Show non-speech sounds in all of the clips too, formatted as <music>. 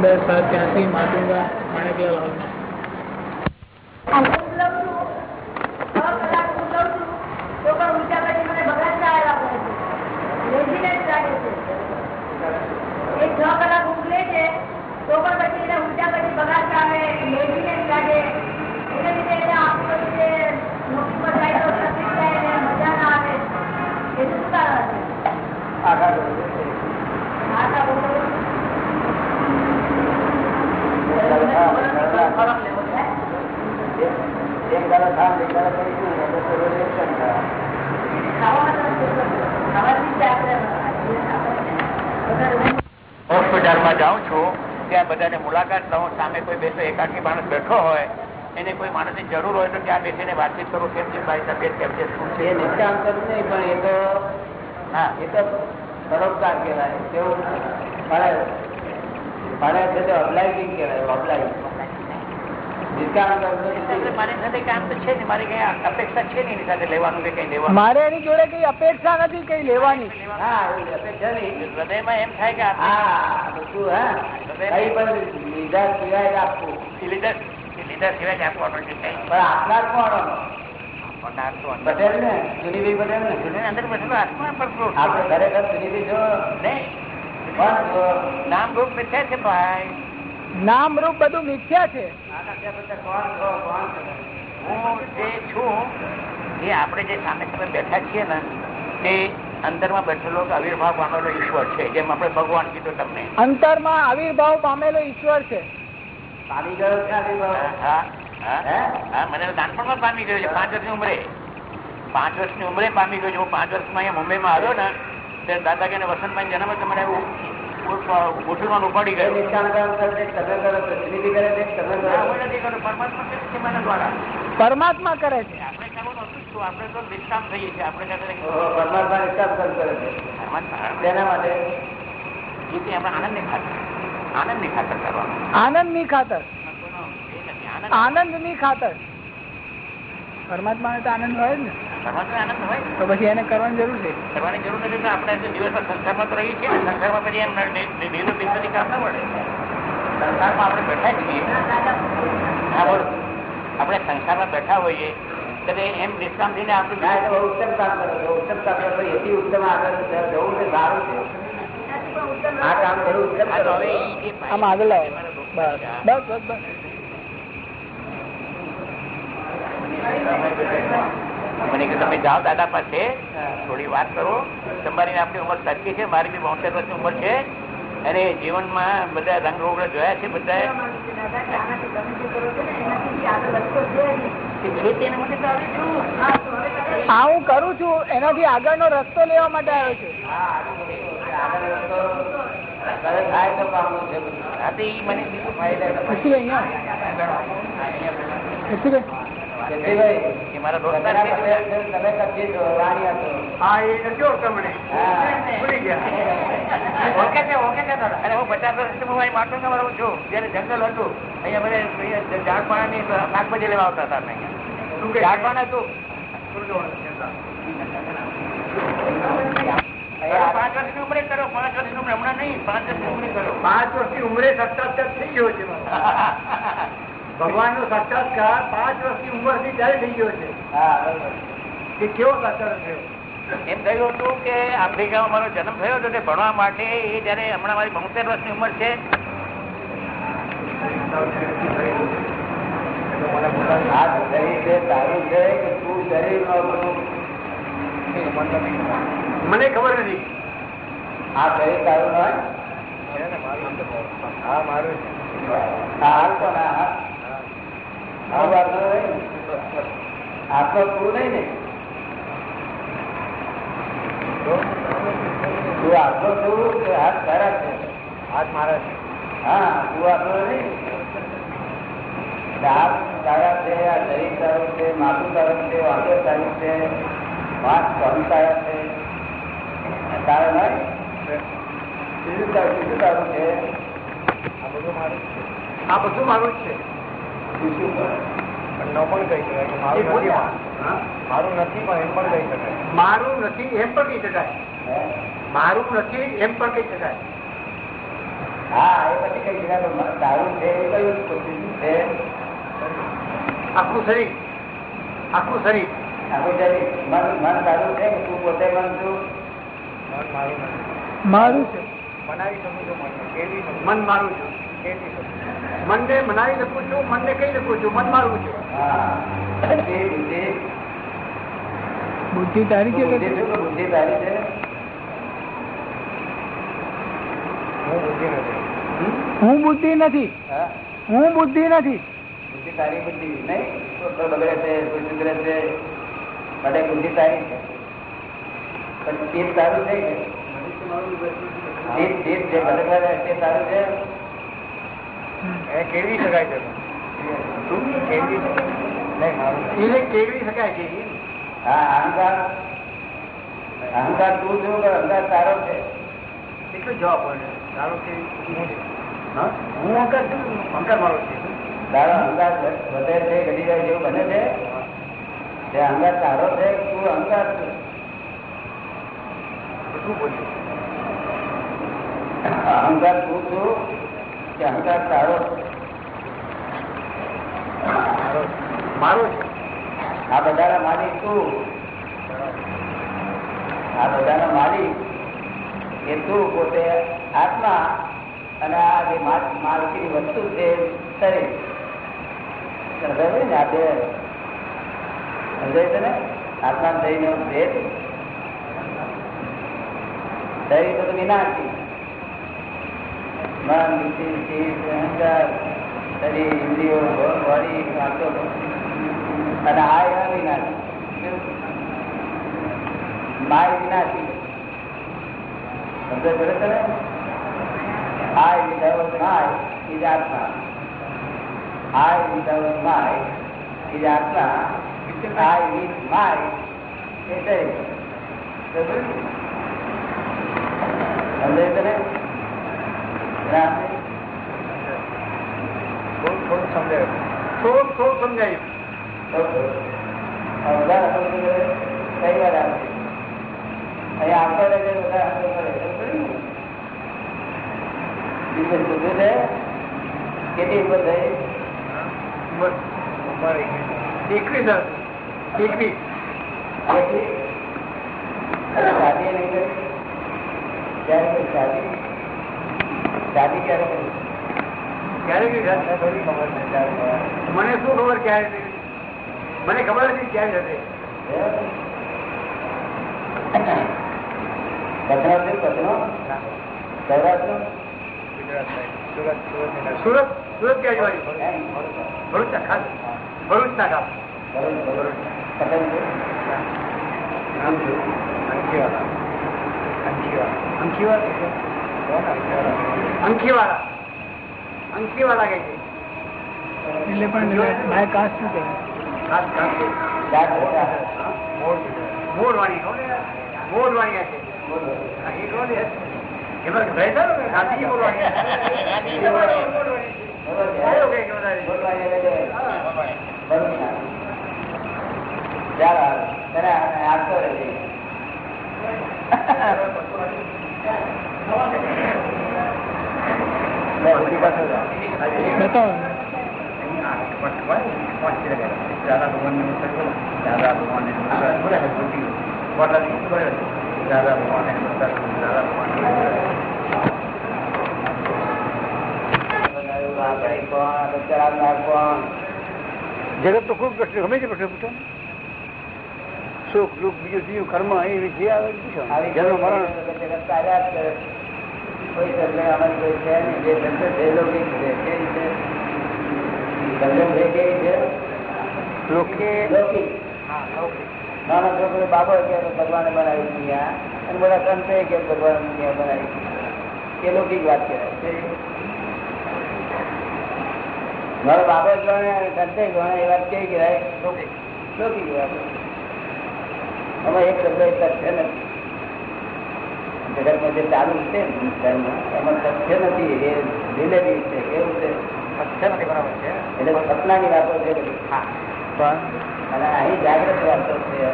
Number સાત ત્યાંસી માતુંગા માણેકલાલ છ કલાક ઊંઘ લે છે તો પણ પછી એને ઊંચા પછી બગાડ આવે લેઝીનેસ લાગે એને લીધે એને આખો જે નોકરી પર જાય તો તકલીફ થાય ને મજા ના આવે એનું શું કારણ હશે આખા બહુ ખોરાક લેવો છે હોસ્પિટલમાં જાઉં છું ત્યાં બધાને મુલાકાત લઉં સામે કોઈ બેસો એકાકી માણસ બેઠો હોય એને કોઈ માણસની જરૂર હોય તો ત્યાં બેસીને વાતચીત કરું કેમ છે મારી તબિયત કેમ છે શું છે? નહીં પણ એ તો હા. એ તો પરોપકાર કહેવાય. તેઓ ફળે ફળે છે તો કહેવાય એટલે મારી સાથે કામ તો છે ને મારી કઈ અપેક્ષા છે ને એની જોડે કઈ અપેક્ષા નથી કઈ લેવાની. હૃદયમાં એમ થાય કે લીધા સિવાય આપવું. લીધા સિવાય આપવાનું છે પણ આપનાર કોણ પટેલ ને સુનીભાઈ પટેલ ને અંદર ખરેખર સુનીભાઈ છો? નામ રૂપ મિથ્યા છે ભાઈ. નામ રૂપ બધું મિથ્યા છે. હું જે છું એ આપણે જે સામે સામે બેઠા છીએ ને તે અંદરમાં બેઠેલો આવિર્ભાવ પામેલો ઈશ્વર છે જેમ આપણે ભગવાન કીધું તમને. અંતરમાં આવિર્ભાવ પામેલો ઈશ્વર છે. પામી ગયો છે આવિર્ભાવ? હા હા હે? હા? મને નાનપણમાં પામી ગયો છે પાંચ વર્ષની ઉંમરે. પાંચ વર્ષની ઉંમરે પામી ગયો છે. હું પાંચ વર્ષમાં અહીંયા મુંબઈમાં આવ્યો ને ત્યારે દાદા કે વસંતભાઈ જન્મ તમારે મને હોટલમાં ઉપાડી ગયો. ના. પરમાત્મા કરે છે મારા દ્વારા. પરમાત્મા કરે છે. આપણે કરવાનું હતું જ શું? આપણે તો નિષ્કામ થઈએ છીએ. આપણે પરમાત્મા નિષ્કામ કરે છે. તેના માટે? એ તે આપણે આનંદની ખાતર. ખાતર કરવાનું. આનંદની ખાતર આનંદ આનંદની ખાતર. પરમાત્મા તો આનંદ હોય ને. આનંદ તો પછી એને કરવાની જરૂર છે. કરવાની જરૂર નથી આપણે જે દિવસમાં સંસારમાં તો રહીએ છીએ સંસારમાં પછી એમ લીલું બિસ્તરી કામ ના પડે. સંસારમાં આપણે બેઠા છીએ. હા બોલો. આપણે સંસારમાં બેઠા હોઈએ એમ નિષ્કામ થઈને ના, આપણે ઉત્તમ કામ કરો ઉત્તમ કામ કરો એથી ઉત્તમ આગળ જવું છે સારું છે. આ કામ કરવું ઉત્તમ કરો. આમ આગળ બસ બસ બસ. મને કે તમે જાઓ દાદા પાસે થોડી વાત કરો. તમારી આપણી ઉંમર સરખી છે મારી બી બોતેર વર્ષની ઉંમર છે. અને જીવનમાં બધા રંગ રોગડા જોયા છે બધા આ હું કરું છું. એનાથી આગળનો રસ્તો લેવા માટે આવ્યો છું. હા. હા મને બીજું ફાયદા જંગલ હતું અહીંયા મને અહીંયા ઝાડપાણાની શાકભાજી લેવા આવતા હતા ઝાડપાણ હતું. પાંચ વર્ષની ઉમરે કરો પાંચ વર્ષની ઉમરે હમણાં નહીં પાંચ વર્ષની ઉમરે કરો. પાંચ વર્ષની ઉમરે સત્તા થઈ ગયો છે <laughs> ભગવાન નો સાક્ષાત્કાર પાંચ વર્ષની ઉંમરથી ત્યારે થઈ ગયો છે. હા, કે કેવો સાક્ષાત્કાર થયો? એમ થયું હતું કે આફ્રિકામાં મારો જન્મ થયો હતો તે ભણવા માટે એ જયારે હમણાં મારી બોતેર વર્ષની ઉંમર છે. નો મને ખબર નથી. આ શરીર તારું હોય હા મારું હાલ ને? આત્મા પૂરું નહીં. ને. તું આત્મા તું કે હાથ તારા છે. હાથ મારા છે. હા તું આત્મા નહીં. હાથ તારા છે આ શરીર તારું છે માથું તારું છે વાંધો તારું છે વાત સ્વામી તારા છે. તારા નહીં? બીજું તારું બીજું તારું છે. આ બધું મારું છે. આ બધું મારું જ છે. મારું નથી હા? મારું નથી એમ પણ કહી શકાય. મારું નથી એમ પણ કહી શકાય. મારું નથી એમ પણ કહી શકાય. હા એ પછી કઈ જગ્યા પર છે એ કયું કોશિશ છે? આખું શરીર. આખું શરીર. આખું શરીર. મન મન છે તું પોતે મન છું. મારું છે. મન મારું છું. મનને મનાવી શકું છું મનને કહી શકું છું મન મારું છું. બુદ્ધિ તારી છે બુદ્ધિ તારી છે હું બુદ્ધિ નથી. હું બુદ્ધિ નથી. બુદ્ધિ તારી બુદ્ધિ નહીં કોઈ બગડે છે કોઈ સુધરે છે. માટે બુદ્ધિ તારી છે. પણ ચિત્ત તારું છે જે ભટકવા તે તારું છે? એ કેળવી શકાય છે. કેળવી એને કેળવી શકાય છે હા અહંકાર. અહંકાર તું છું કે અહંકાર તારો છે. એટલો જવાબ હોય ધારો કે હું? છું. હા? હું અહંકાર છું અહંકાર મારો છે. તારો અહંકાર વધે છે ઘટી જાય જેવું બને છે? તે અહંકાર તારો છે તું અહંકાર છું. શું બોલ્યું અહંકાર તું છું કે અહંકાર તારો મારો આ બધાના માલિક તું. આ બધાના માલિક એ તું પોતે આત્મા અને આ જે માલકી વસ્તુ છે શરીર. સમજાય ને આ બે. સમજાય છે ને આત્મા શરીરનો ભેદ. શરીર તો વિનાશી મન બુદ્ધિ ચિત્ત, અહંકાર શરીર ઇન્દ્રિયો બોડી વાતો અને આ એવા વિનાશી માય વિનાશી સમજ પડે છે ને I without my is Atma. I without my is Atma. I with my is Shari. સમજાય છે ને થોડું થોડું સમજાયું કેટલી ઉપર થઈ ઉંમર એકવીસ એકવીસ શાદી નહીં કરી ક્યારે શાદી શાદી ક્યારે ક્યારે ખબર. મને શું ખબર ક્યારે મને ખબર નથી ક્યારે સૌરાષ્ટ્રનો? સુરત? સુરત ક્યાં જવાની? ભરૂચ. ના ખાસ ભરૂચ ના ખાસ અંકીવાલા અંકીવાલા કહે છે એટલે પણ બાય કાસ્ટ શું કહેવાય ખાસ ખાસ છે. ચાર મોટા. મોરવાણી મોરવાણી છે બોલો. આ એ કોણ છે? એમાં રહેતા ને ગાંધીજી મોરવાણી ગાંધીજી મોરવાણી. મોરવાણી. બરોબર છે. કયો કે કે વધારે? બોલવા એટલે કે હા. બરોબર ના. ચાલો હાલો. તને આપતો રહેજે. લે, ઉઠી પાછો જા. બતાવો દાદા ભગવાનને નમસ્કાર કરો. દાદા ભગવાનને નમસ્કાર કરો. બોલે, બોલતી રહો. બોલતી રહો. બોલે. દાદા ભગવાનને નમસ્કાર કરો. દાદા ભગવાનને નમસ્કાર કરો. બનાવ્યું, આ કરી કોણ, આ lecture આપનાર કોણ? જગત તો ખૂબ પ્રશ્ન ગમે તે પ્રશ્ન પૂછો સુખ દુઃખ બીજું ત્રીજું કર્મ એ જે આવે એ પૂછો આવી જન્મ કોઈ મરણ જગત ચાલ્યા જ કરે. કોઈ સર્જન આમાં કોઈ છે નહીં. જે સર્જન થયેલો કઈ છે. કેવી છે? સર્જન છે કેવી છે? લોકે. નાના છોકરો બાબો કે ભગવાને બનાવી દુનિયા અને બધા સંતે કે ભગવાન દુનિયા બનાવી એ લૌકિક વાત કહેવાય મારો બાબો જાણે સંતે ગણે એ વાત કેવી કહેવાય લૌકિક વાત અમે એક શબ્દ તથ્ય નથી જગતમાં જે ચાલુ છે ધર્મ એમાં સત્ય નથી એ રિલેટિવ છે કેવું છે. સત્ય નથી બરાબર છે. એટલે સપનાની વાતો છે હા. પણ? અને અહીં જાગ્રત વાતો છે.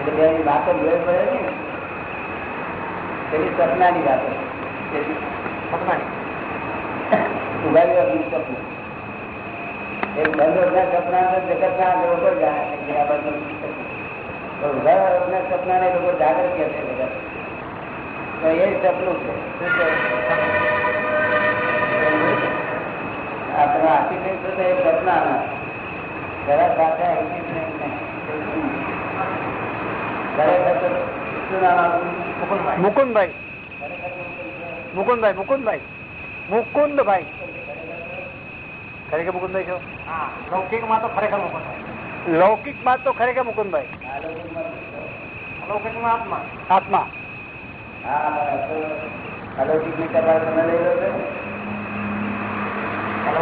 એટલે બે વાતો મેળ પડે ને. પેલી સપનાની વાતો સપનાની? ઉગાડી આપી સપનું. એક બંધ સપના જગતના લોકો સપનું. તો ઉગાડવાના સપનાને લોકો જાગૃત કહે છે બધા. તો એ સપનું છે. શું છે? આ તમે આર્કિટેક્ટ છો તો એ સપના જરા સાથે architect નહીં. મુકુંદભાઈ. મુકુંદભાઈ. મુકુંદભાઈ મુકુંદભાઈ. ખરેખર મુકુંદભાઈ છો? લૌકિકમાં તો ખરેખર મુકુંદભાઈ. લૌકિકમાં તો ખરેખર મુકુંદભાઈ. લૌકિકમાં આત્મા. આત્મા. હા અલૌકિકની ટપાલ તમે લઈ લો છો ને?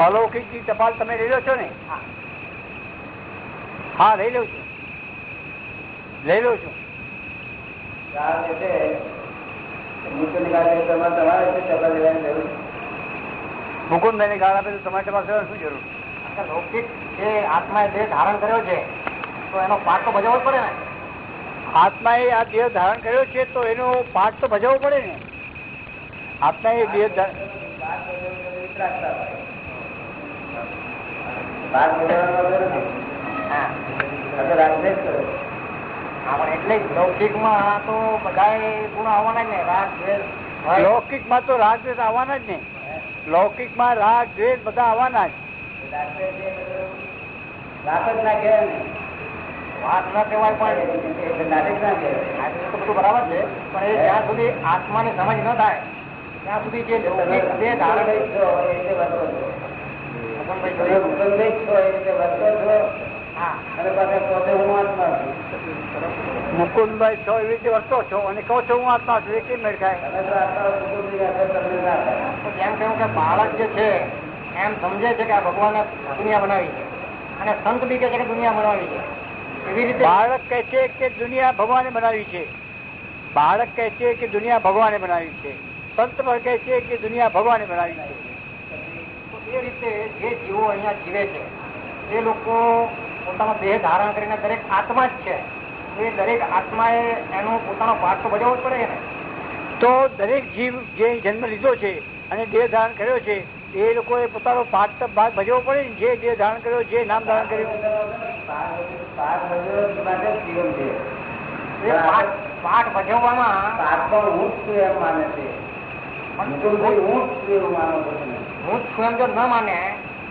અલૌકિકની ટપાલ તમે લઈ લો છો ને? હા. લઈ લઉં છું. લઈ લઉં છું. જે મુકુંદભાઈ ને ગાળ આપે તો તમારી ટપાલ કરવાની શું જરૂર? લૌકિક જે આત્માએ દેહ ધારણ કર્યો છે. તો એનો પાઠ તો ભજવવો જ પડે ને. આત્માએ આ દેહ ધારણ કર્યો છે તો એનો પાઠ તો ભજવવો પડે ને આત્માએ દેહ ધા- બાર બજાવવાનો વિતરાગતા હોય. બાર બજાવવાનો વગર નથી. હા આ તો રાગદ્વેષ કરો. હા, પણ એટલે જ લૌકિકમાં તો બધાય ગુણ આવવાના જ ને રાગ દ્વેષ ભય. તો રાગ દ્વેષ આવવાના જ ને લૌકિકમાં રાગ દ્વેષ બધા આવવાના જ રાગ જ ના કહેવાય. વાત ના કહેવાય પણ બધું બરાબર છે પણ એ જ્યાં સુધી આત્માની સમજ ન થાય ત્યાં સુધી જે દેહ ધારણ મુકુંદભાઈ છો આત્મા એવી રીતે વર્તો છો અને કહો છો હું આત્મા છું એ કેમ મેળ આત્મા જેમ કહ્યું કે બાળક જે છે એમ સમજે છે કે આ ભગવાને દુનિયા બનાવી છે. અને સંત બી કે છે કે દુનિયા બનાવી છે. બાળક કહે છે કે દુનિયા ભગવાને બનાવી છે. બાળક કહે છે કે દુનિયા ભગવાને બનાવી છે. સંત પણ કહે છે કે દુનિયા ભગવાને બનાવી છે. એ રીતે જે જીવો અહીંયા જીવે છે એ લોકો પોતાનો દેહ ધારણ કરીને દરેક આત્મા જ છે. એ દરેક આત્માએ એનો પોતાનો પાઠ તો ભજવવો જ પડે ને? તો દરેક જીવ જે જન્મ લીધો છે અને દેહ ધારણ કર્યો છે એ લોકોએ પોતાનો પાઠ ભાગ ભજવો પડે જે દેહ ધારણ કર્યો, જે નામ ધારણ કર્યું. જ એ પાઠ ભજવવામાં હું એમ માને છે હું છું જ એમ જો ન માને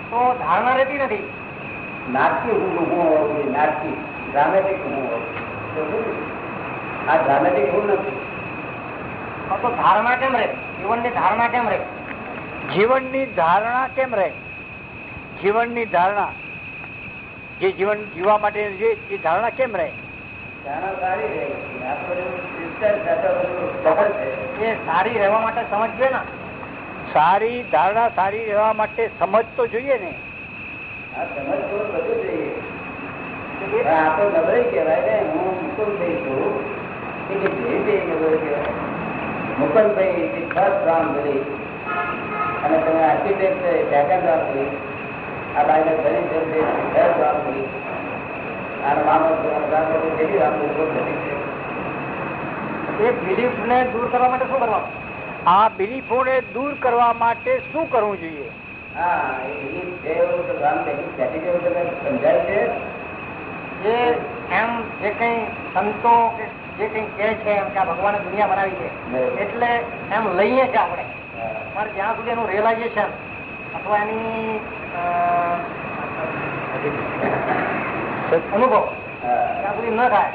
તો ધારણા રહેતી નથી. નાટકી હું નાટકી ડ્રામેટિક? આ ડ્રામેટિક હું નથી તો ધારણા કેમ રહે? જીવનની ધારણા કેમ રહે? જીવનની ધારણા કેમ રહે? જીવનની ધારણા જે જીવન જીવવા માટે જે ધારણા કેમ રહે? સારી રહેવા માટે સમજવે જોઈએ ને. સારી ધારણા સારી રહેવા માટે સમજ તો જોઈએ. ને આ સમજ કે. અને તમે આર્કિટેક્ટ સેકન્ડ round આ બાઈને ઘણી છે તે third આનો મામલો જેટલી round છે. એ બિલીફ ને દૂર કરવા માટે શું કરવાનું? આ બિલીફોને દૂર કરવા માટે શું કરવું જોઈએ? હા એ belief છે એવું તો રામ બેઠી જેવું તમે સમજાય છે? જે એમ જે કઈ સંતો કે જે કઈ કહે છે એમ કે આ ભગવાને દુનિયા બનાવી છે એટલે એમ લઈએ છે આપણે. પણ જ્યાં સુધી એનું રિયલાઇઝેશન અથવા એની અનુભવ ત્યાં સુધી ન થાય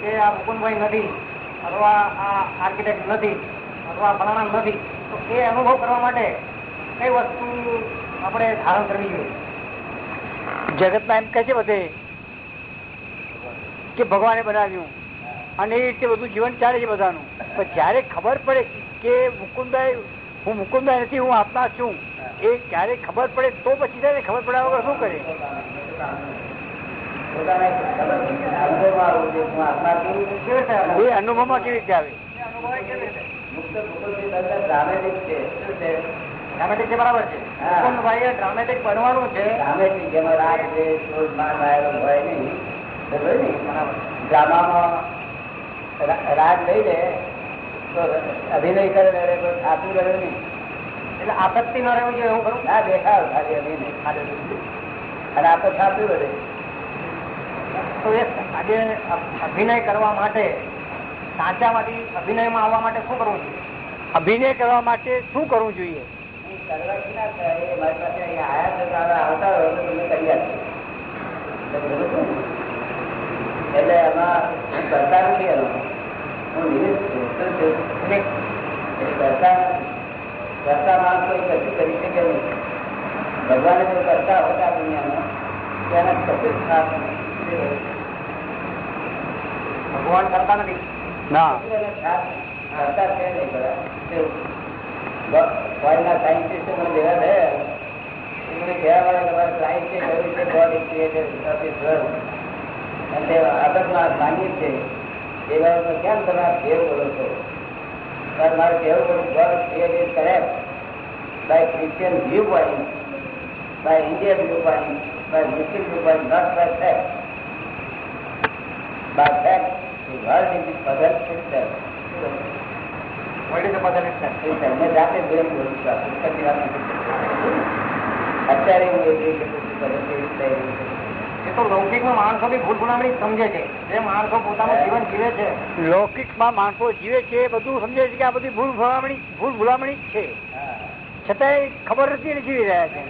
કે આ મુકુંદભાઈ નથી અથવા આ આર્કિટેક્ટ નથી અથવા ફલાણા નથી, તો એ અનુભવ કરવા માટે કઈ વસ્તુ આપણે ધારણ કરવી જોઈએ? જગતમાં એમ કહે છે બધે કે ભગવાને બનાવ્યું અને એ રીતે બધું જીવન ચાલે છે બધાનું. પણ જયારે ખબર પડે કે મુકુંદાય હું મુકુમદાર નથી હું આપનાર છું. એ ક્યારે ખબર પડે તો પછી ત્યારે ખબર પડ્યા વગર શું કરે? એ અનુભવ છું કેવી રીતે આવે? ડ્રામેટિક છે શું છે ડ્રામેટિક છે બરાબર છે. હા. ડ્રામેટિક બનવાનું છે. ડ્રામેટિક જેમાં રાગ છે હોય નહીં. ડ્રામામાં રાગ લઈ લે અભિનય કરે સાચું નહીં. એટલે આપત્તિ ન રહેવું જોઈએ હું કરું ના, દેખાવ, ખાલી અભિનય અને આ તો થતું રહે. તો એ આજે અભિનય કરવા માટે, સાચામાંથી અભિનયમાં આવવા માટે શું કરવું જોઈએ? અભિનય કરવા માટે શું કરવું જોઈએ? કરવાથી ના થાય એ મારી પાસે અહીંયા આયા છે તારા આવતા હોય તો તમને કરી આપીએ તો બરોબર છે ને? એટલે એમાં હું કરતા નથી એનો હું નિમિત્ત છું શું છું? એ કરતા કરતા માણસ કોઈ કશું કરી શકે નહીં ભગવાને જો કરતા હોતા દુનિયામાં તેના કશું જ ખાસ ભગવાન કરતા નથી. ના. કરતા છે નહીં બધા. ફોરેનના મને ભેગા થયા એ મને કહેવા વાળા તમારે સાયન્સે કહ્યું છે of this world. અને છે એ બાબતમાં કેમ તમે આ ફેર બોલો છો? મારે કહેવું પડ્યું God created correct. By Christian viewpoint, by Indian viewpoint, by Muslim viewpoint, not by fact. By fact, the world is the puzzle itself. વળી તો બદલ જ છે. એ તમને જાતે જ બોલું છું. પુસ્તકની વાત અત્યારે હું એ જે કહું છું, puzzle કેવી રીતે. એ તો લૌકિકમાં માણસો બી ભૂલ ભૂલામણી સમજે છે જે માણસો પોતાનું જીવન જીવે છે લૌકિકમાં માણસો જીવે છે એ બધું સમજે છે કે આ બધી ભૂલ ભૂલામણી ભૂલ ભૂલામણી છે હા. છતાંય ખબર નથી જીવી રહ્યા છે.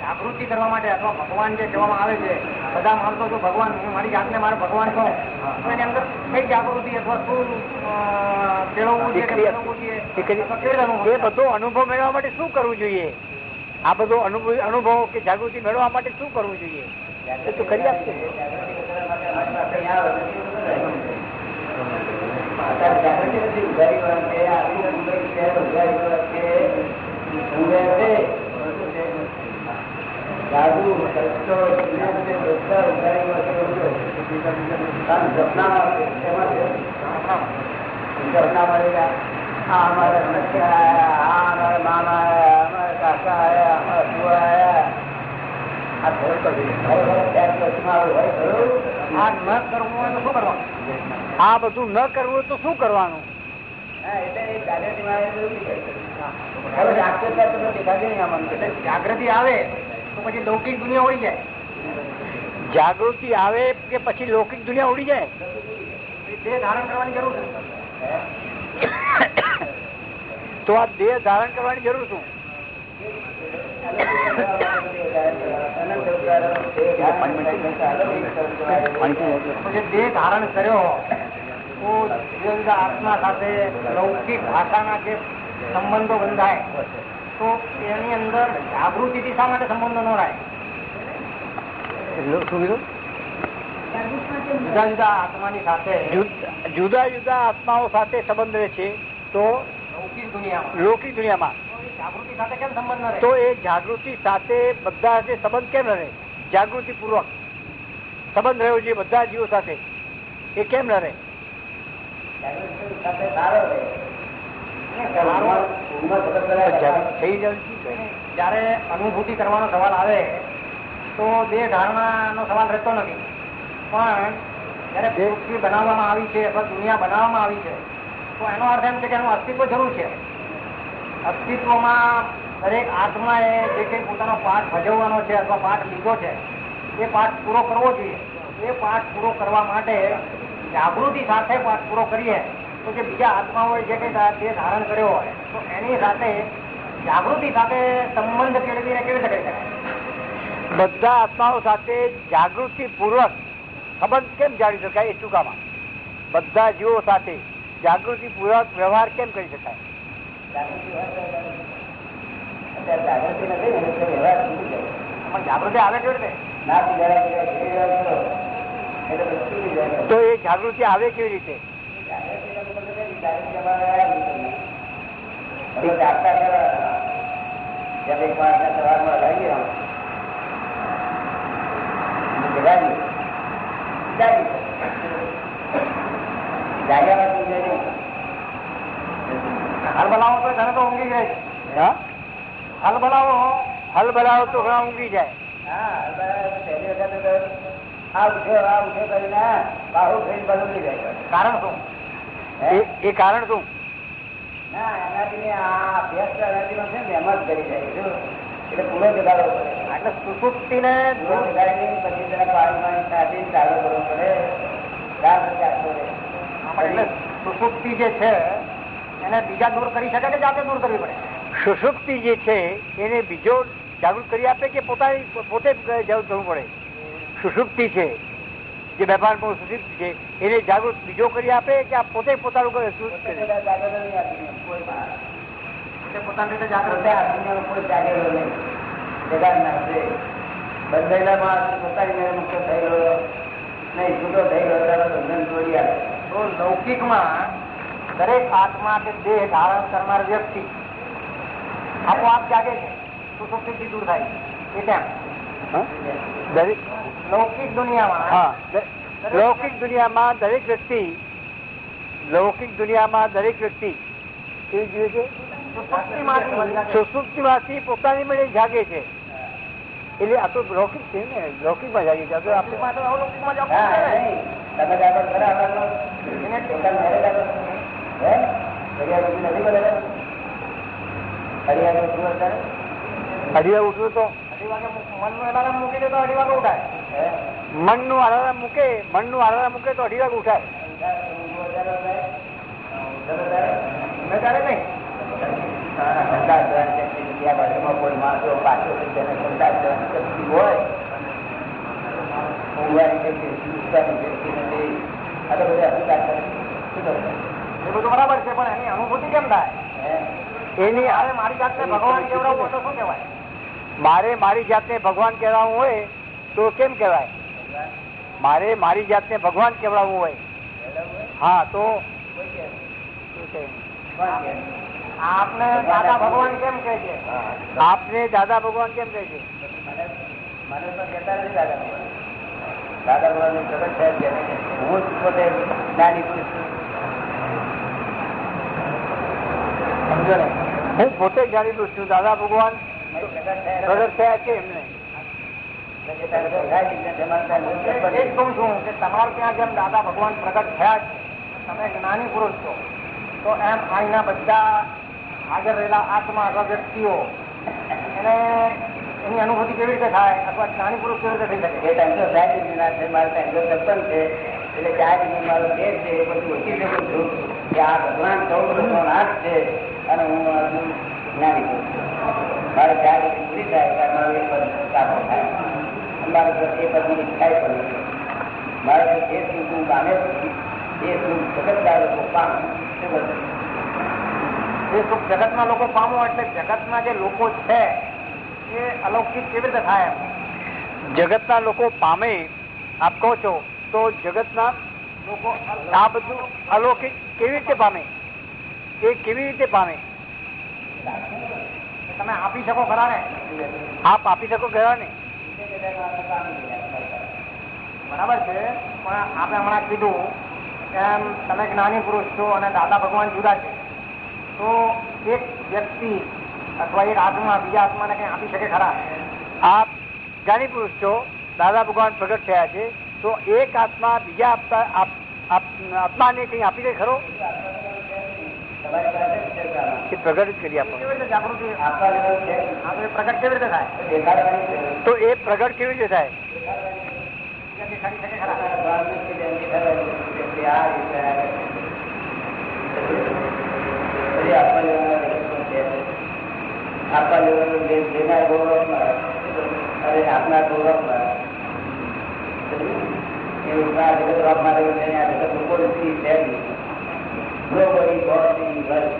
જાગૃતિ કરવા માટે અથવા ભગવાન જે કહેવામાં આવે છે બધા માણસો તો ભગવાન હું મારી જાતને મારે ભગવાન કહું તો એની અંદર કઈ જાગૃતિ અથવા શું કેળવવું? એ? બધો અનુભવ મેળવવા માટે શું કરવું જોઈએ? આ બધો અનુભવ અનુભવ કે જાગૃતિ મેળવવા માટે શું કરવું જોઈએ? એ તો કરી આપશે. જાદુ છે, બધા બધું. સપનામાં. આ અમારા નક્કી આયા, આ અમારા મામા આયા, અમારા કાકા આયા, અમારા ફુવા આયા આ થોડું કરી ખરેખર ત્યાર પછીમાં આવું હોય, ખરું? આ ન કરવું હોય તો કરવાનું આ બધું ન કરવું તો શું કરવાનું? જાગતો આવે તો પછી લૌકિક દુનિયા ઉડી જાય. જાગૃતિ આવે કે પછી લૌકિક દુનિયા ઉડી જાય? દેહ ધારણ કરવાની જરૂર છે. તો આ દેહ ધારણ કરવાની જરૂર શું અનંત અવતારો છે, તો જે ધારણ કર્યો જુદા જુદા આત્મા સાથે લૌકિક ભાષાના જે સંબંધો બંધાય તો એની અંદર જાગૃતિથી શા માટે સંબંધો ન રહે જુદા જુદા આત્માની સાથે જુદા જુદા આત્માઓ સાથે સંબંધ રહે છે તો લૌકિક દુનિયામાં. લૌકિક દુનિયામાં. જાગૃતિ સાથે કેમ સંબંધ ન રહે? તો એ જાગૃતિ સાથે બધા જે સંબંધ કેમ રહે? જાગૃતિ પૂર્વક સંબંધ રહ્યો છે બધા જીવો સાથે. એ કેમ ન રહે? જયારે અનુભૂતિ કરવાનો સવાલ આવે તો દેહ ધારણા નો સવાલ રહેતો નથી. પણ જયારે પૃથ્વી બનાવવામાં આવી છે અથવા દુનિયા બનાવવામાં આવી છે તો એનો અર્થ એમ છે કે એનું અસ્તિત્વ જરૂર છે. અસ્તિત્વમાં દરેક આત્માએ જે કંઈ પોતાનો પાઠ ભજવવાનો છે અથવા પાઠ લીધો છે, એ પાઠ પૂરો કરવો જોઈએ. એ પાઠ પૂરો કરવા માટે જાગૃતિ સાથે પાઠ પૂરો કરીએ, તો જે બીજા આત્માઓએ જે કંઈ તે ધારણ કર્યો હોય, તો એની સાથે જાગૃતિ સાથે સંબંધ કેળવીને કેવી રીતે કરી શકાય? બધા આત્માઓ સાથે જાગૃતિ પૂર્વક સંબંધ કેમ જાળવી શકાય એ ટૂંકામાં? બધા જીવો સાથે જાગૃતિ પૂર્વક વ્યવહાર કેમ કરી શકાય? જાગૃતિ તો નથી ને. પણ જાગૃતિ આવે રીતે ના પછી. તો એ જાગૃતિ આવે કેવી રીતે જાગૃતિ ખરા. જેમ એક સવારમાં આમ. જગાડી. જાગી. જાગ્યા નહીં. હલ બનાવો તો ઘણા તો ઊંઘી જાય. હલ બનાવો. હલ બનાવો તો ઘણા ઊંઘી જાય. કારણ શું? એ- એ કારણ શું? ના એનાથી આ અભ્યાસ છે જ કરી જાય એટલે પૂરો જગાડવો પડે. એટલે સુસુપ્તિ ને પૂરો જગાડીને પછી તેને પાણી ચાલુ કરવું પડે. સુસુપ્તિ જે છે એને બીજા દૂર કરી શકે કે જાતે દૂર કરવી પડે? સુસુપ્તિ જે છે એને બીજો જાગૃત કરી આપે કે પોતાની પોતે જાગૃત કરવું પડે? સુસુપ્તિ છે જે વેપાર સુસુપ્તિ છે એને જાગૃત બીજો કરી આપે કે આ પોતે પોતાનું કરે પોતાની રીતે જાગૃત બંધાયેલા માણસ પોતાની મેળે મુક્ત થયેલો નહીં છૂટો થયેલો તારો બંધન તોડી આવે તો લૌકિકમાં દરેક આત્મા કે દેહ ધારણ કરનાર વ્યક્તિ આપોઆપ જાગે છે સુસુપ્તિથી દૂર થાય એ કેમ? દરેક લૌકિક દુનિયામાં લૌકિક દુનિયામાં દરેક વ્યક્તિ લૌકિક દુનિયામાં દરેક વ્યક્તિ કેવી જુએ છે સુસુપ્તિમાંથી પોતાની મેળે જાગે છે. એટલે આ તો લૌકિક છે ને લૌકિકમાં જાગે છે. આપણે હા, નહીં. તમે જાગો ખરા આગળનો? પોતાના મેળે જાગો. હે? અઢી ઉઠવું તો. મૂકી તો અઢી વાગે ઉઠાય. હે? મનનું અલાર્મ મૂકે મૂકે તો અઢી વાગે ઉઠાય ઊભો આ તો બરાબર છે પણ એની અનુભૂતિ કેમ થાય? એની હવે મારી જાતને ભગવાન કેવડાવવું હોય તો શું કહેવાય? મારે મારી જાતને ભગવાન કહેવાવું હોય તો કેમ કહેવાય? મારે મારી જાતને ભગવાન કહેવડાવવું હોય? હા તો? આપને દાદા ભગવાન કેમ કહે છે? આપને દાદા ભગવાન કેમ કહે છે? મને મને તો કહેતા નથી દાદા ભગવાન. દાદા કે હું જ પોતે જ્ઞાની પુરુષ છું. સમજો ને હું પોતે મારી જગત છે એમને. દાદા ભગવાન થયા છે, તમે જ્ઞાની પુરુષ છો, તો એમ અહીંના બધા હાજર રહેલા આત્મા અથવા વ્યક્તિઓ એને એની અનુભૂતિ કેવી રીતે થાય અથવા જ્ઞાની પુરુષ કેવી રીતે થઈ શકે? એટલે ચાર મારો છે, એ બધું ઓછી કે આ ભગવાન સૌ નાશ છે અને હું જ્ઞાની છું. મારે ચાર પૂરી થાય ત્યારે મારો એક પદ કાપો થાય. મારે એ પદની ઈચ્છાએ નથી. મારે જે સુખ હું પામે એ સુખ જગતદાર લોકો પામે શું બધું એ સુખ જગતના લોકો પામો એટલે જગતના જે લોકો છે, એ અલૌકિક કેવી રીતે થાય જગતના લોકો પામે, આપ કહો છો, તો જગતના લોકો આ બધું અલૌકિક કેવી રીતે પામે? એ કેવી રીતે પામે? તમે આપી શકો ખરા ને આપ આપી શકો ખરા ને બરાબર છે, પણ આપણે હમણાં કીધું એમ તમે જ્ઞાની પુરુષ છો અને દાદા ભગવાન જુદા છે. તો એક વ્યક્તિ અથવા એક આત્મા બીજા આત્માને કઈ આપી શકે ખરા? આપ જ્ઞાની પુરુષ છો, દાદા ભગવાન પ્રગટ થયા છે, તો એક આત્મા બીજા આત્મા આત્માને કઈ આપી દે ખરો? કે પ્રગટ કરી આપો. એ પ્રગટ કેવી રીતે થાય? તો એ પ્રગટ કેવી રીતે થાય? આપવા લેવાનું અરે આપના ગૌરવ એવું આ જગત માટે જગત Nobody bought in world.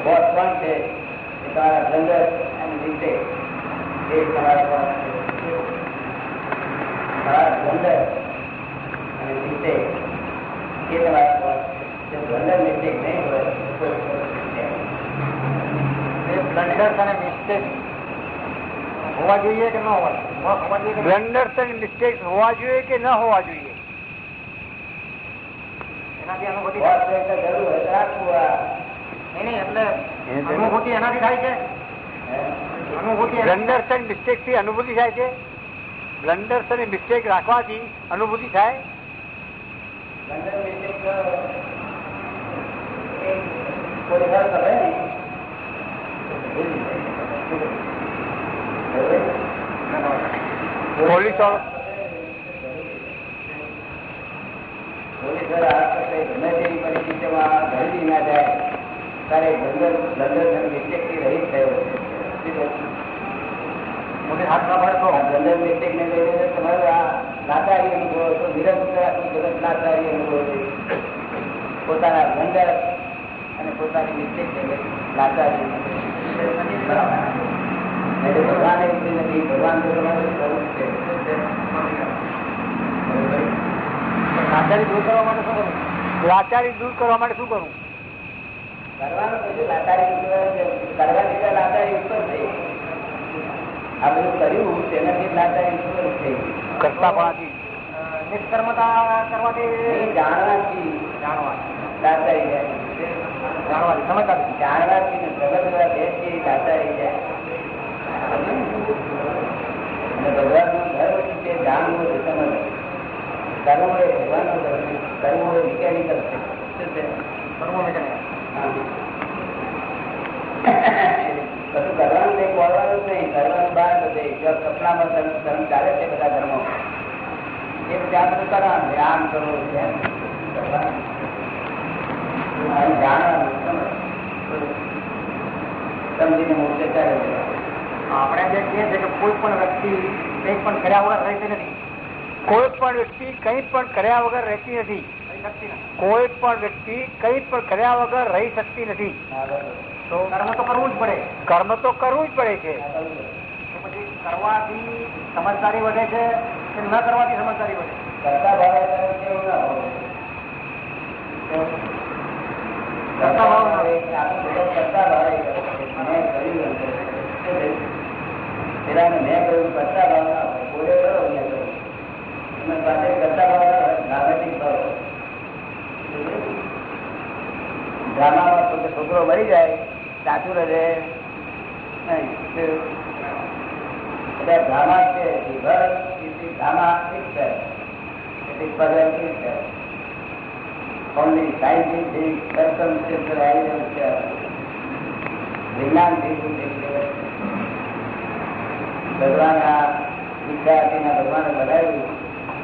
Boss કોણ છે એ તમારા ધંધર અને રીતે એ તમારા તમારા ધંધર અને રીતે એ તમારા છે જો ધંધર મિસ્ટેક નહીં હોય બ્લન્ડર્સ અને મિસ્ટેક હોવા જોઈએ કે ન હોવા જોઈએ બ્લન્ડર્સ અને મિસ્ટેક હોવા જોઈએ કે ન હોવા જોઈએ એનાથી અનુભૂતિ એનાથી થાય છે. બ્લન્ડર્સ અને મિસ્ટેકથી અનુભૂતિ થાય છે. બ્લન્ડર્સ અને મિસ્ટેક રાખવાથી અનુભૂતિ થાય. પોલીસ વાળો કરે ને પોલીસ વાળો પોલીસવાળા હાથ પકડે ગમે તેવી પરિસ્થિતિમાં ઘરડી ના જાય ત્યારે બંદર બંદર મિસ્ટેકથી રહિત થયો છે. પોલીસ હાથ ના પાડે તો. આ બંદર મિસ્ટેક ને લઈને તમારે આ લાચારી અનુભવો છો નિરંતર આખું જગત લાચારી અનુભવો છે. પોતાના બંદર અને પોતાની મિસ્ટેક ને લઈને લાચારી બરાબર એટલે ભગવાન નથી ભગવાન તો તમારું સ્વરૂપ છે? લાચારી દૂર કરવા માટે શું કરવું લાચારી દૂર કરવા માટે શું કરવું નિષ્કર્મતા કરવાથી જાણવાથી. જાણવાથી. સમજતા જાણવાથી ને જાય. અને ભગવાનનું ધર્મ છે જાણવું છે. કરવું એ છે. કરવું એ મિકેનિકલ છે. શું છે? કરવું મેં કહ્યું. બધું કરવાનું નહીં, બોલવાનું જ નહીં. કરવાનું બહાર બધે. જો સપનામાં ધર્મ આપણે જે કહે છે કે કોઈ પણ વ્યક્તિ કંઈ પણ કર્યા વગર રહેતી નથી કોઈ પણ વ્યક્તિ કઈ પણ કર્યા વગર રહેતી નથી. રહી શકતી નથી કોઈ પણ વ્યક્તિ કઈ પણ કર્યા વગર રહી શકતી નથી. કર્મ તો કરવું જ પડે. કર્મ તો કરવું જ પડે છે. હા, બરોબર. તો પછી કરવાથી સમજદારી વધે છે કે ન કરવાથી સમજદારી વધે કરતા ના હોવું. કરતા ભાવે આખું જગત કરતા ભાવે કરે છે. મેં કર્યું એમ કરે છે. શું છે? પેલાને મેં કહ્યું કરતા ભાવ ના હોય. બોલે ખરો મેં કહ્યું. એમાં પાસે કરતા ભાવ ના હોય, નાગરિક ભાવ હોય. શું છે? ડ્રામામાં છોકરો- છોકરો મરી જાય સાચું રહે એટલે છે વિજ્ઞાન. ભગવાન આ હતી ભગવાને બનાવ્યું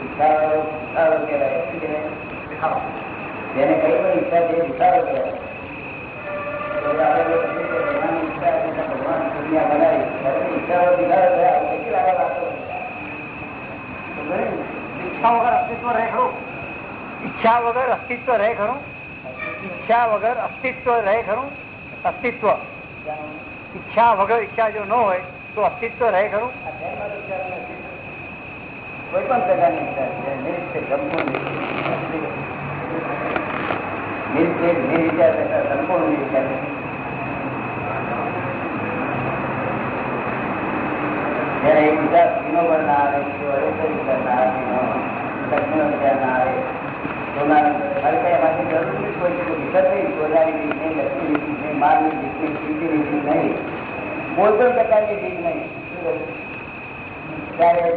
ઈચ્છાઓ ઉઠાવો કહેવાય. શું કહેવાય? જેને કઈ પણ ઈચ્છા છે વિચારો કહેવાય. દુનિયા બનાવી ત્યારે ઈચ્છાઓ દિખાડો થયા કેટલી વાર આ વાતો તો બને ને? ઈચ્છા વગર અસ્તિત્વ રહે ખરું ઈચ્છા વગર અસ્તિત્વ રહે ખરું ઈચ્છા વગર અસ્તિત્વ રહે ખરું અસ્તિત્વ ઈચ્છા વગર ઈચ્છા જો ન હોય તો અસ્તિત્વ રહે ખરું આ ધર્મમાં તો વિચાર નથી. કોઈ પણ પ્રકારની ઈચ્છા છે નિશ્ચય સંપૂર્ણ નિશ્ચય. નિશ્ચય નિર્વિચાર થતા સંપૂર્ણ નિર્વિચાર નથી. જ્યારે ત્યારે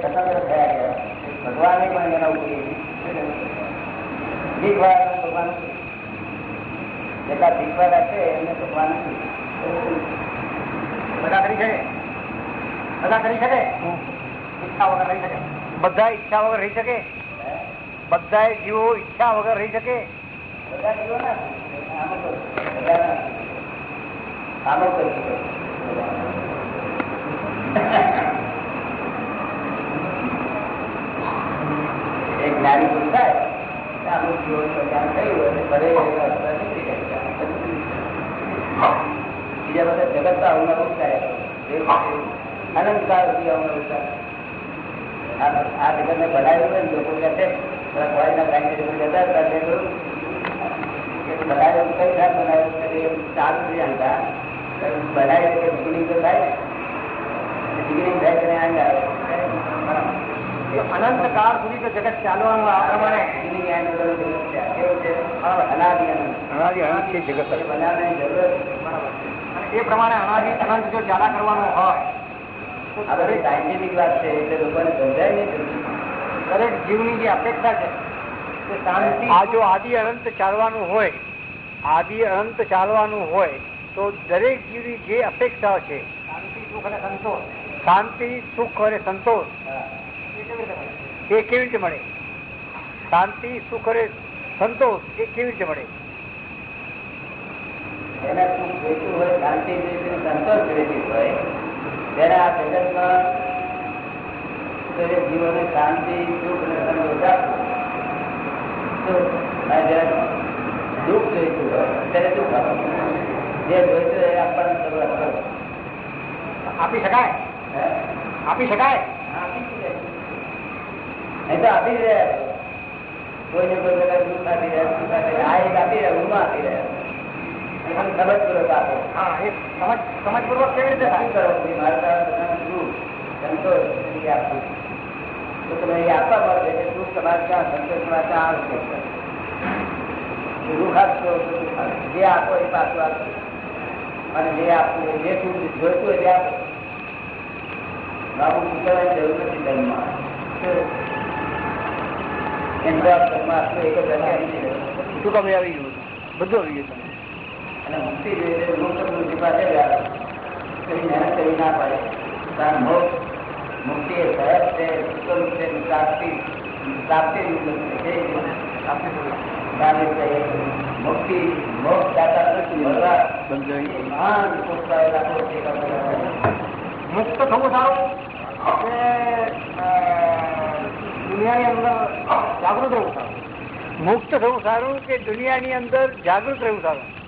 સ્વતંત્ર થયા પણ એના ઉપરી ભીખવાળા ભગવાન જેટલા ભીખવાળા છે, એમને ભગવાન નથી. કરી શકે બધા કરી શકે? ઈચ્છા વગર રહી શકે. બધા ઈચ્છા વગર રહી શકે? બધા જીવો ઈચ્છા વગર રહી શકે? બધા જીવો ના? આમ તો બધા ના. આમ જ કરી શકે એક જ્ઞાની પુરુષ થાય તો અમુક જીવો કલ્યાણ થયું અને ભલે એ અવસ્થા નીકળી જાય બીજા બધા જગત તો આવું નવું થાય. અનંત સુધી આવું નવું આ જગત ને બનાવ્યું ને લોકો કહે છે બધા કોલેજના પ્રેક્ટિસ જતા હતા તે કહ્યું બનાવ્યું કઈ રીતના બનાવ્યું ચાલુ છે અંધા બનાવ્યું કે બિગિનિંગ તો થાય ને. બિગિનિંગ થાય કે એન્ડ આવે અનંત સુધી તો જગત ચાલવાનું આ પ્રમાણે. અનાદિ અનંત. અનાદિ અનંત છે જગત. બનાવવાની જરૂર બરાબર. એ પ્રમાણે અનાદિ અનંત જો ચાલા કરવાનું હોય તો સાયન્ટિફિક વાત છે એટલે લોકોને સમજાય નહીં દરેક જીવની જે અપેક્ષા છે તે શાંતિ આ જો આદિ અનંત ચાલવાનું હોય આદિ અનંત ચાલવાનું હોય તો દરેક જીવની જે અપેક્ષા છે શાંતિ સુખ અને સંતોષ. શાંતિ સુખ અને સંતોષ એ કેવી રીતે મળે? એ કેવી રીતે મળે? શાંતિ સુખ અને સંતોષ એ કેવી રીતે મળે? એને સુખ જોઈતું હોય શાંતિ જોઈતું સંતોષ જોઈતું હોય ત્યારે આ જગતમાં જીવોને શાંતિ સુખ અને સંતોષ આપવો દુઃખ જોઈતું હોય ત્યારે શું કરવું જે જોઈતું એ આપણને શરૂઆત કરો. આપી શકાય? આપી શકાય? આપી નહીં તો આપી રહ્યા. કોઈને કોઈ પ્રકાર દુઃખ આપી રહ્યા સુખ આપી રહ્યા આ એક આપી રહ્યા ઊંઘમાં આપી રહ્યા. ખબર પૂર્વક આપો હા એ સમજ, સમજપૂર્વક કેવી રીતે. તો આપવા મળે તમારે. જે આપો એ પાછું આપશો અને જે આપવું જે સુખ જોઈતું હોય તે આપો. બાબુ શીખવવાની જરૂર નથી ધર્મમાં. એમ ધર્મ આપશો એક જ. શું કામ આવી ગયું? બધું આવી ગયું અને મુક્તિ જોઈએ મુક્ત પુરુષ પાસે જ આવે. મહેનત કરી ના પડે. કારણ મોક્ષ મુક્તિ એ સરસ છે પ્રાપ્તિ પ્રાપ્તિ મુક્તિ મોક્ષ દાતા નથી મહાન આપણે મુક્ત થવું સારું? કે દુનિયાની અંદર જાગૃત રહેવું સારું. મુક્ત થવું સારું કે દુનિયાની અંદર જાગૃત રહેવું સારું?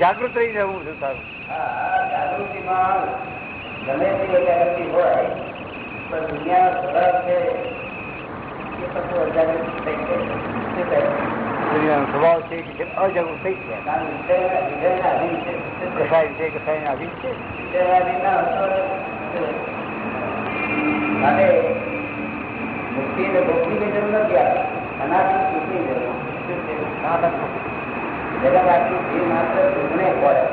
જાગૃત રહી જવું છે સારું હા જાગૃતિમાં ગમે તે જાગૃતિ હોય પણ દુનિયાનો સ્વભાવ છે દુનિયાનો સ્વભાવ છે કે અજાગૃત થઈ ગયા. કારણ વિષયના અધીન છે? કસાય છે કસાય આધીન છે? વિષયના અધીન ના? માટે મુક્તિ ને જરૂર નથી અનાત્મ સુખની જરૂર. જગત આખું જીવ માત્ર સુખને ખોળે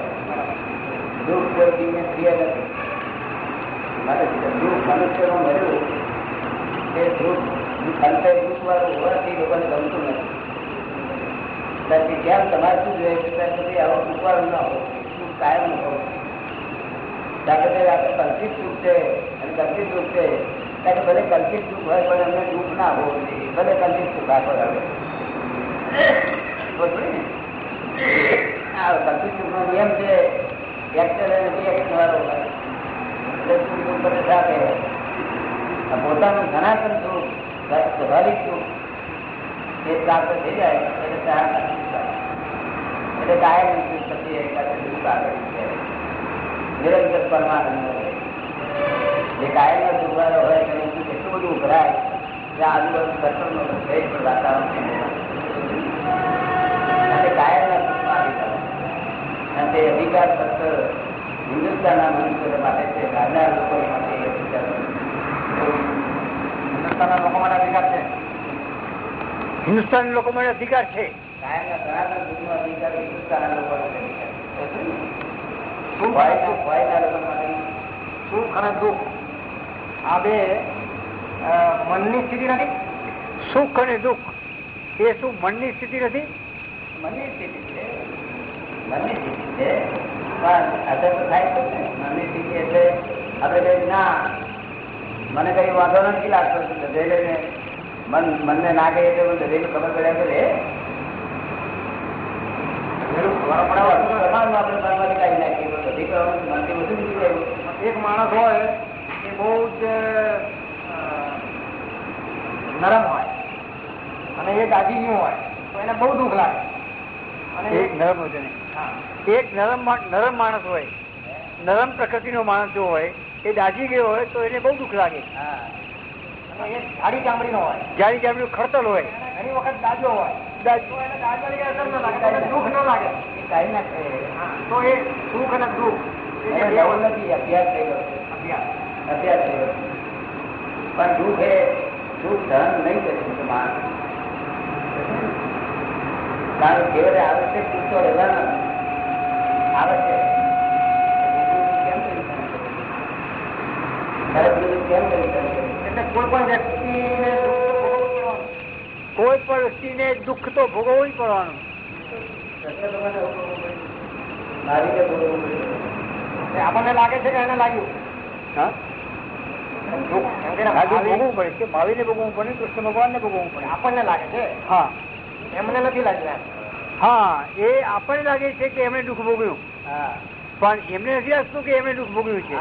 દુઃખ કોઈ જીવને પ્રિય નથી. માટે દુઃખ મનુષ્યનું મળ્યું તે દુઃખ અંતે દુઃખ વાળું હોવાથી લોકોને ગમતું નથી. કેમ તમારે શું જોઈએ કે ત્યાં સુધી આવો દુઃખવાળું ના હોય દુઃખ કાયમનું હોવું દાખલા તરીકે આપણે કલ્પિત સુખ છે, અને કલ્પિત દુઃખ છે, ત્યારે ભલે કલ્પિત દુઃખ હોય, પણ અમને દુઃખ ના હોવું જોઈએ. ભલે કલ્પિત સુખ આગળ આવે આ કલ્પિત સુખનો નિયમ છે એક્ટર અને રિએક્શન વાળો હોય એટલે સુખ દુઃખ બધે સાથે આ પોતાનું સનાતન સુખ સ્વાભાવિક સુખ એ પ્રાપ્ત થઈ જાય એટલે ત્યાં નથી થાય. એટલે કાયમ સુખ પછી એક સાથે દુઃખ આવે છે નિરંતર પરમાનંદ રહે. જે કાયમ સુખ વાળો હોય તેનું સુખ એટલું બધું ઉભરાય કે આજુબાજુ દર્શનનો ભય પણ વાતાવરણ થઈ તે અધિકાર ફક્ત હિન્દુસ્તાનના મનુષ્યો માટે છે બહારના લોકો માટે અધિકાર. હિન્દુસ્તાનના લોકો માટે અધિકાર છે? હિન્દુસ્તાન લોકો માટે અધિકાર છે. કાયમના સનાતન સુખનો અધિકાર હિન્દુસ્તાનના લોકો માટે અધિકાર સુખ અને દુઃખ. વાયના લોકો માટે. દુઃખ? આ બે મનની સ્થિતિ નથી? સુખ અને દુઃખ? એ શું મનની સ્થિતિ નથી? મનની સ્થિતિ છે. મનની સ્થિતિ છે. પણ અસર તો થાય છે. મનની સ્થિતિ એટલે આપણે કઈ ના મને કઈ વાંધો નથી લાગતો. બધે મન મનને ના કહીએ તો બધે ખબર પડ્યા કરે એક માણસ હોય એ બહુ જ નરમ હોય અને એ દાજીનું હોય તો એને બહુ દુઃખ લાગે. એક નરમ હોય એક નરમ નરમ માણસ હોય નરમ પ્રકૃતિ નો માણસ જો હોય એ દાજી ગયો હોય તો એને બહુ દુઃખ લાગે. હા. ચામડી નો જાડી હોય. જાણી જામનું ખડતલ હોય. ઘણી વખત દાજો હોય. દાજ- એને દાજવાની અસર ન લાગે એને દુઃખ ન લાગે. તો એ સુખ અને દુઃખ. પણ દુઃખ એ દુઃખ સહન નહીં કરી માણસ. કારણ ઘેર આવશ્યક દુઃખ તો રહેવાનો આવશ્યક કોઈ પણ વ્યક્તિને. કોઈ પણ વ્યક્તિને દુઃખ તો ભોગવવું જ પડવાનું. મારી. આપણને લાગે છે કે એને લાગ્યું. હા? ભોગવવું પડે. કે મહાવીરને ભોગવવું પડે કૃષ્ણ ભગવાનને ભોગવવું પડે. આપણને લાગે છે. હા. એમને નથી લાગ્યા હા એ આપણને લાગે છે કે એમણે દુઃખ ભોગવ્યું. પણ એમને નથી લાગતું કે એમણે દુઃખ ભોગવ્યું છે.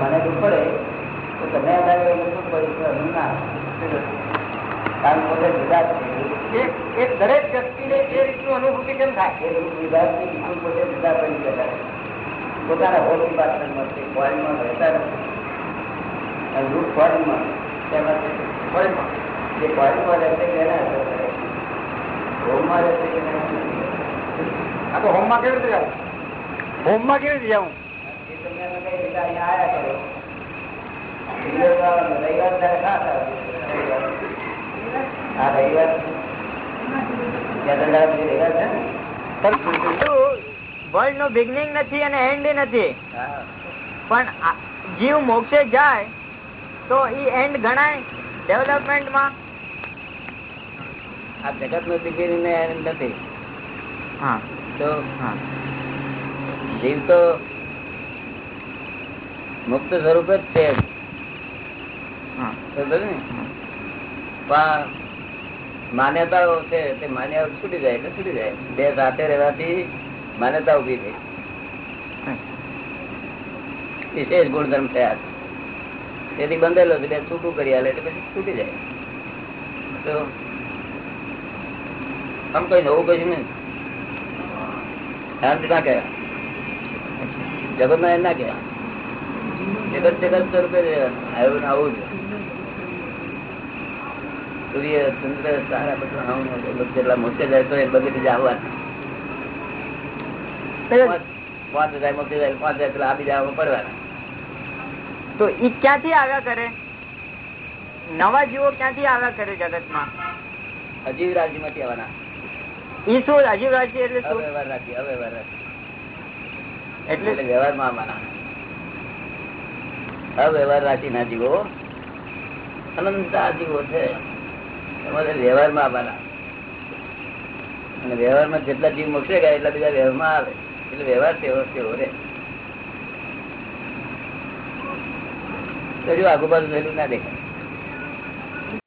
મને દુઃખ પડે તો કારણ પોતે જુદા છે. એક દરેક વ્યક્તિને એ રીતનું અનુભૂતિ કેમ થાય? એ વિભાગથી પોતે જુદા પડી ગયા પોતાના હોલ ડિપાર્ટમેન્ટમાં છે ફોરેનમાં રહેતા નથી અને દુઃખ ફોરેનમાં તેમાં છે ફોરેનમાં જે ફોરેનમાં રહેશે કે અસર કરે હોમમાં રહેશે કે એના અસર કરે. આ તો હોમમાં કેવી રીતે જવું હોમમાં રીતે જવું વર્લ્ડનું બિગનિંગ નથી અને એન્ડ નથી. પણ જીવ મોક્ષે જાય તો ઈ એન્ડ ગણાય ડેવલપમેન્ટમાં આ જગતનું બિગિનિંગ ને એન્ડ નથી. હા. તો હા. જીવ તો મુક્ત સ્વરૂપ જ છે. પણ માન્યતાઓ છે તે માન્યતા છૂટી જાય એટલે છૂટી જાય. બે સાથે રહેવાથી માન્યતા ઊભી થઈ. વિશેષ ગુણધર્મ થયા છે. તેથી બંધેલો એટલે છૂટું કરી આલે એટલે પછી છૂટી જાય. તો આમ કઈ નવું કશું નહીં. શાંતિ ના કહેવાય. જગતમાં એમ ના કહેવાય. જગત જગત સ્વરૂપે રહેવાનું. આવું ને આવું જ. સૂર્ય ચંદ્ર સારા બધા આવું જેટલા મોટે જાય તો એ બધી બીજા આવવાના. પાંચ- પાંચ હજાર મોટે જાય પાંચ હજાર પેલા આ બીજા આવવા પડવાના. તો ઈ ક્યાંથી આવ્યા કરે? નવા જીવો ક્યાંથી આવ્યા કરે જગતમાં? અજીવ રાજી માંથી આવવાના. ઈ શું અજીવ રાજી એટલે શું? અવ્યવહાર રાશિ અવ્યવહાર રાખી. એટલે વ્યવહારમાં આવવાના. અવ્યવહાર રાખી ના જીવો અનંત જીવો છે. એમાં વ્યવહારમાં આવવાના. અને વ્યવહારમાં જેટલા જીવ મોકલે ગયા એટલા બીજા વ્યવહારમાં આવે. એટલે વ્યવહાર તેવો તેવો રે જો આગુ બાજુ ના દેખાય.